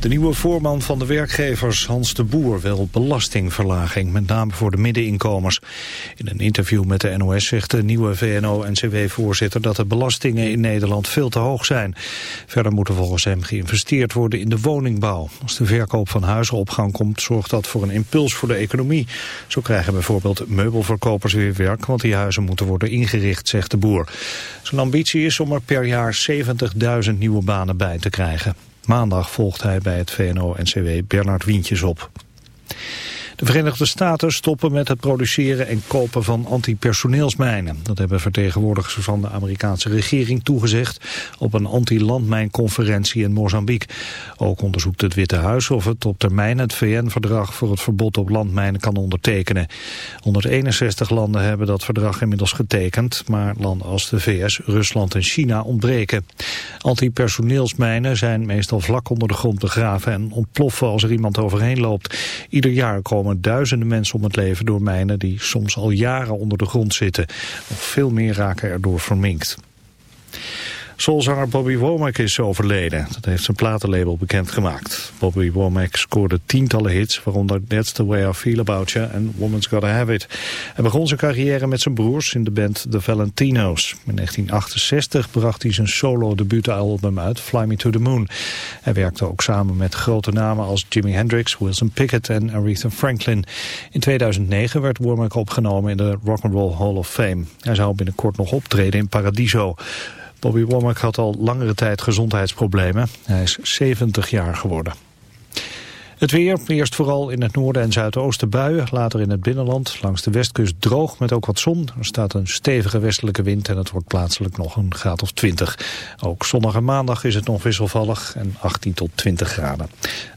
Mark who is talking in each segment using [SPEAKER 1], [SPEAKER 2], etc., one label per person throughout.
[SPEAKER 1] De nieuwe voorman van de werkgevers, Hans de Boer, wil belastingverlaging, met name voor de middeninkomens. In een interview met de NOS zegt de nieuwe VNO-NCW-voorzitter dat de belastingen in Nederland veel te hoog zijn. Verder moet er volgens hem geïnvesteerd worden in de woningbouw. Als de verkoop van huizen op gang komt, zorgt dat voor een impuls voor de economie. Zo krijgen bijvoorbeeld meubelverkopers weer werk, want die huizen moeten worden ingericht, zegt de Boer. Zijn ambitie is om er per jaar 70.000 nieuwe banen bij te krijgen. Maandag volgt hij bij het VNO-NCW Bernard Wientjes op. De Verenigde Staten stoppen met het produceren en kopen van antipersoneelsmijnen. Dat hebben vertegenwoordigers van de Amerikaanse regering toegezegd op een anti-landmijnconferentie in Mozambique. Ook onderzoekt het Witte Huis of het op termijn het VN-verdrag voor het verbod op landmijnen kan ondertekenen. 161 landen hebben dat verdrag inmiddels getekend, maar landen als de VS, Rusland en China ontbreken. Antipersoneelsmijnen zijn meestal vlak onder de grond begraven en ontploffen als er iemand overheen loopt. Ieder jaar komen duizenden mensen om het leven door mijnen die soms al jaren onder de grond zitten. Nog veel meer raken erdoor verminkt. Soulzanger Bobby Womack is overleden. Dat heeft zijn platenlabel bekendgemaakt. Bobby Womack scoorde tientallen hits, waaronder That's the Way I Feel About You en Woman's Gotta Have It. Hij begon zijn carrière met zijn broers in de band The Valentinos. In 1968 bracht hij zijn solo debuutalbum uit, Fly Me to the Moon. Hij werkte ook samen met grote namen als Jimi Hendrix, Wilson Pickett en Aretha Franklin. In 2009 werd Womack opgenomen in de Rock and Roll Hall of Fame. Hij zou binnenkort nog optreden in Paradiso. Bobby Womack had al langere tijd gezondheidsproblemen. Hij is 70 jaar geworden. Het weer, eerst vooral in het noorden en zuidoosten buien, later in het binnenland. Langs de westkust droog met ook wat zon. Er staat een stevige westelijke wind en het wordt plaatselijk nog een graad of 20. Ook zondag en maandag is het nog wisselvallig en 18 tot 20 graden.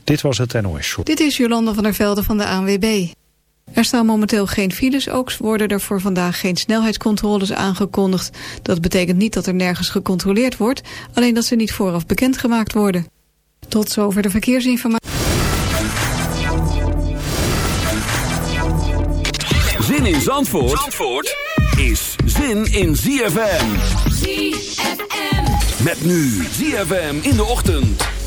[SPEAKER 1] Dit was het NOS Show.
[SPEAKER 2] Dit is Jolanda van der Velde van de ANWB. Er staan momenteel geen files, ook worden er voor vandaag geen snelheidscontroles aangekondigd. Dat betekent niet dat er nergens gecontroleerd wordt, alleen dat ze niet vooraf bekendgemaakt worden. Tot zover de verkeersinformatie.
[SPEAKER 3] Zin in Zandvoort, Zandvoort is zin in ZFM.
[SPEAKER 4] ZFM.
[SPEAKER 3] Met nu ZFM in de ochtend.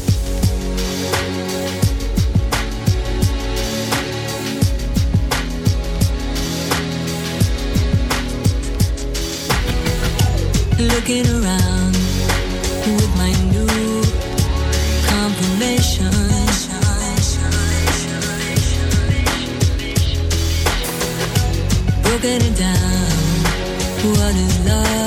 [SPEAKER 5] Looking around with my new confirmation. Broken it down. What is love?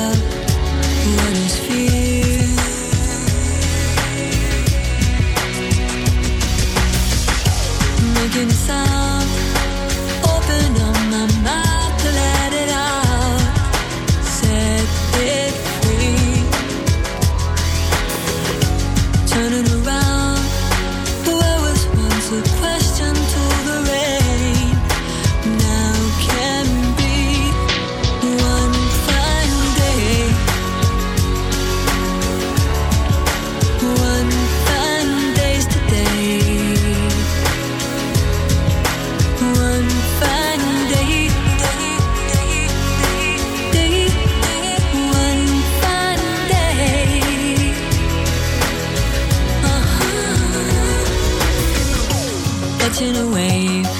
[SPEAKER 5] Uh-huh. A wave,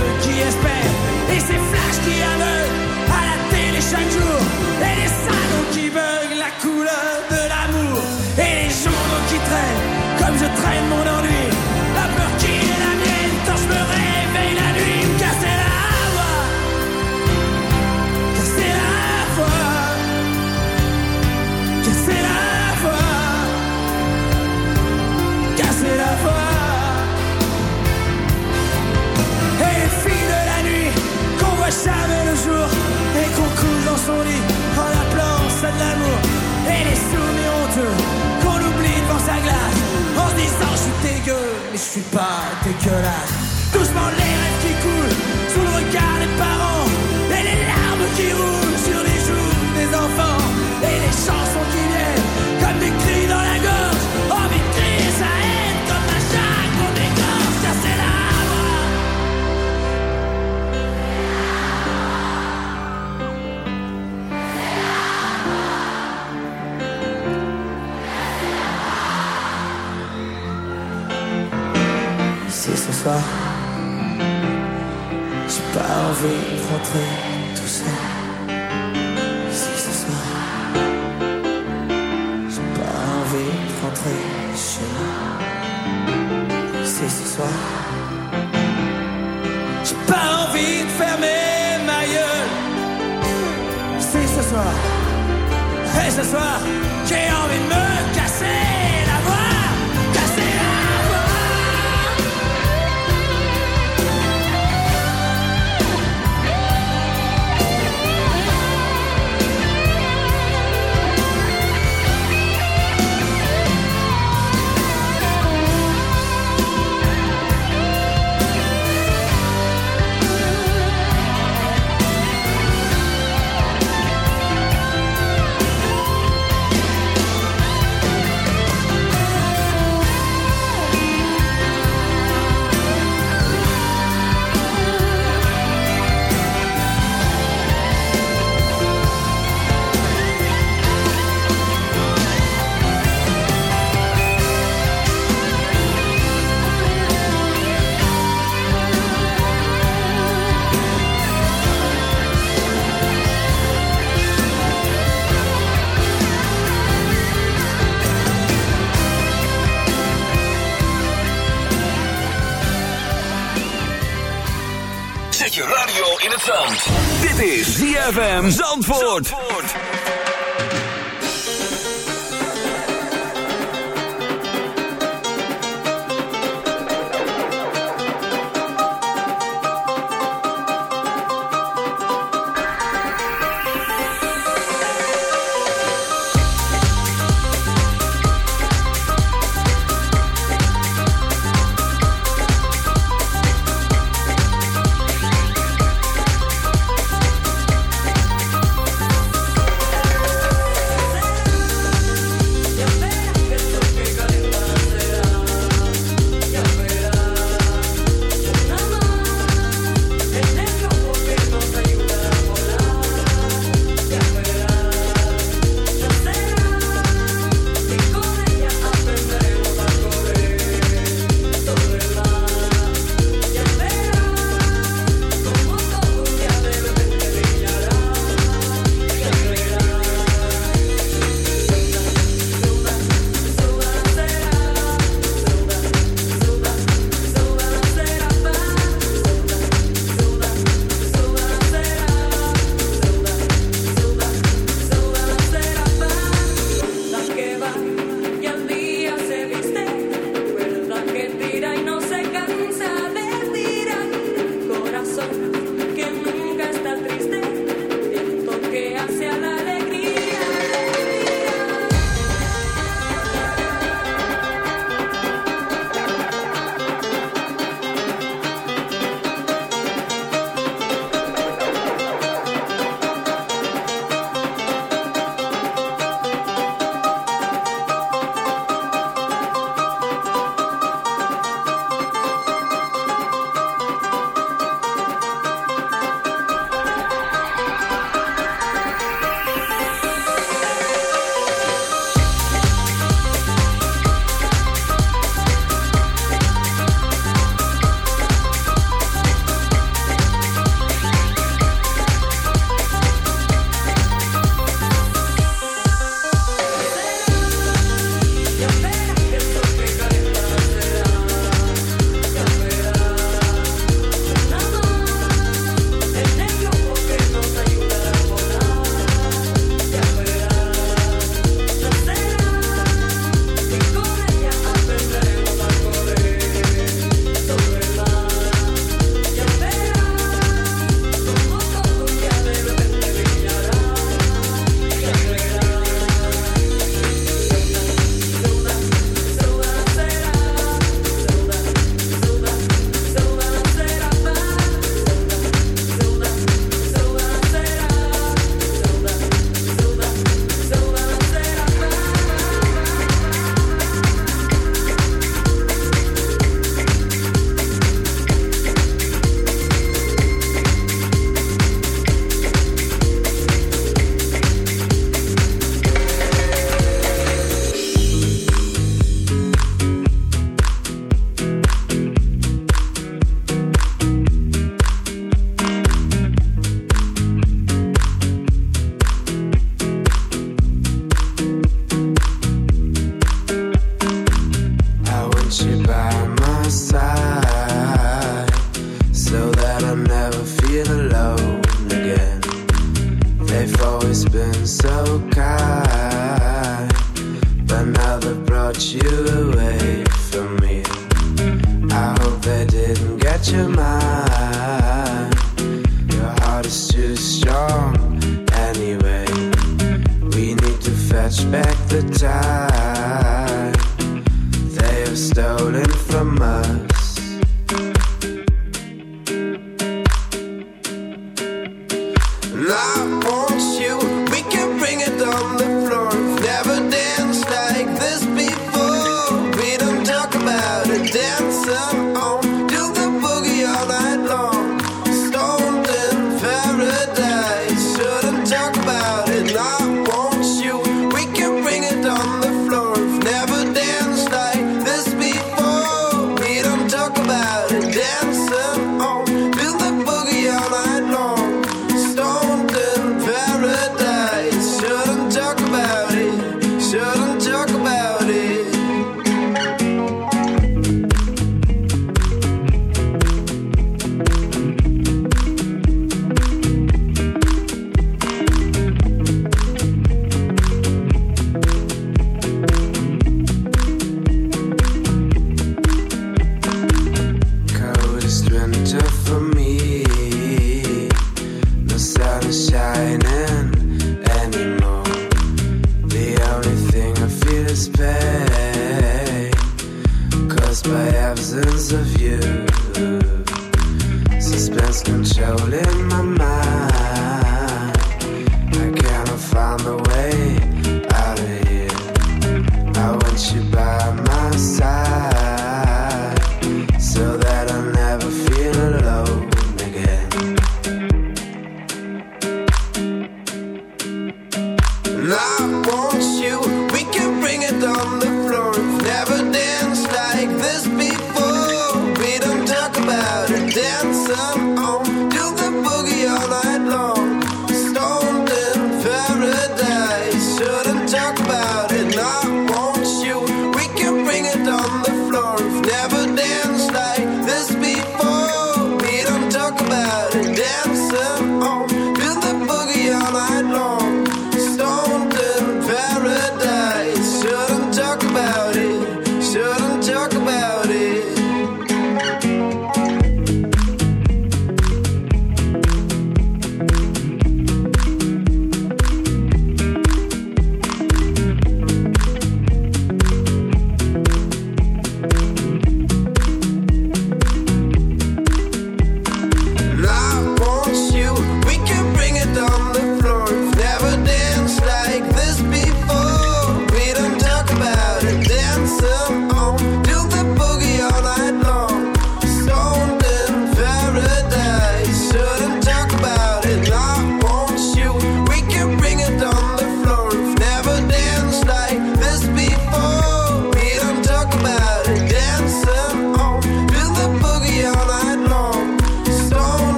[SPEAKER 6] qui espère et ces flashs qui
[SPEAKER 7] ZFM Zandvoort.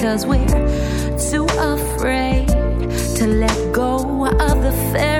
[SPEAKER 5] Cause we're too afraid to let go of the
[SPEAKER 8] fair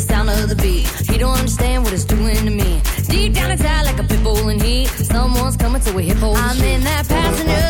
[SPEAKER 9] The
[SPEAKER 10] sound of the beat. He don't understand what it's doing to me. Deep down inside, like a pit bull in heat. Someone's coming to a hip hole. I'm in that passenger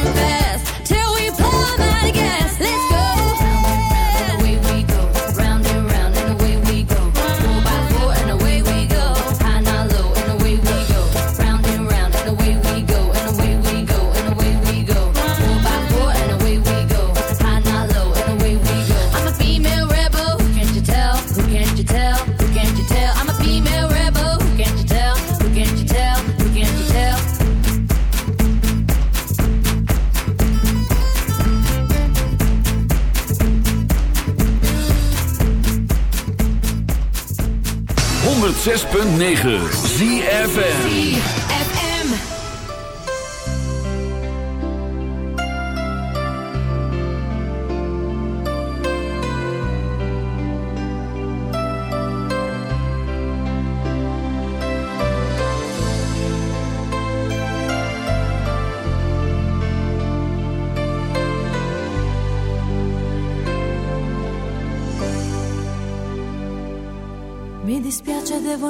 [SPEAKER 5] 106.9 ZFN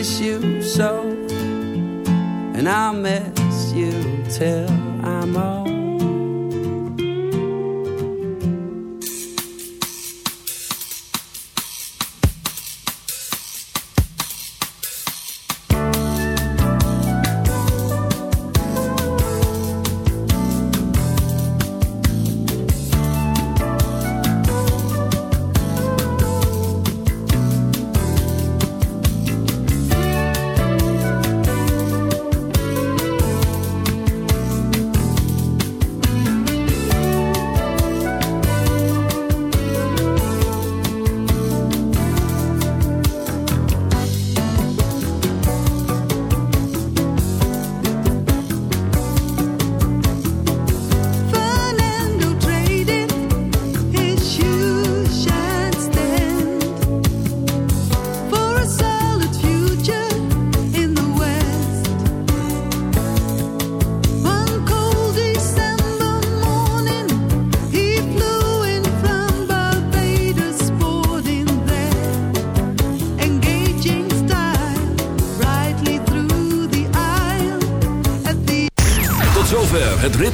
[SPEAKER 11] miss you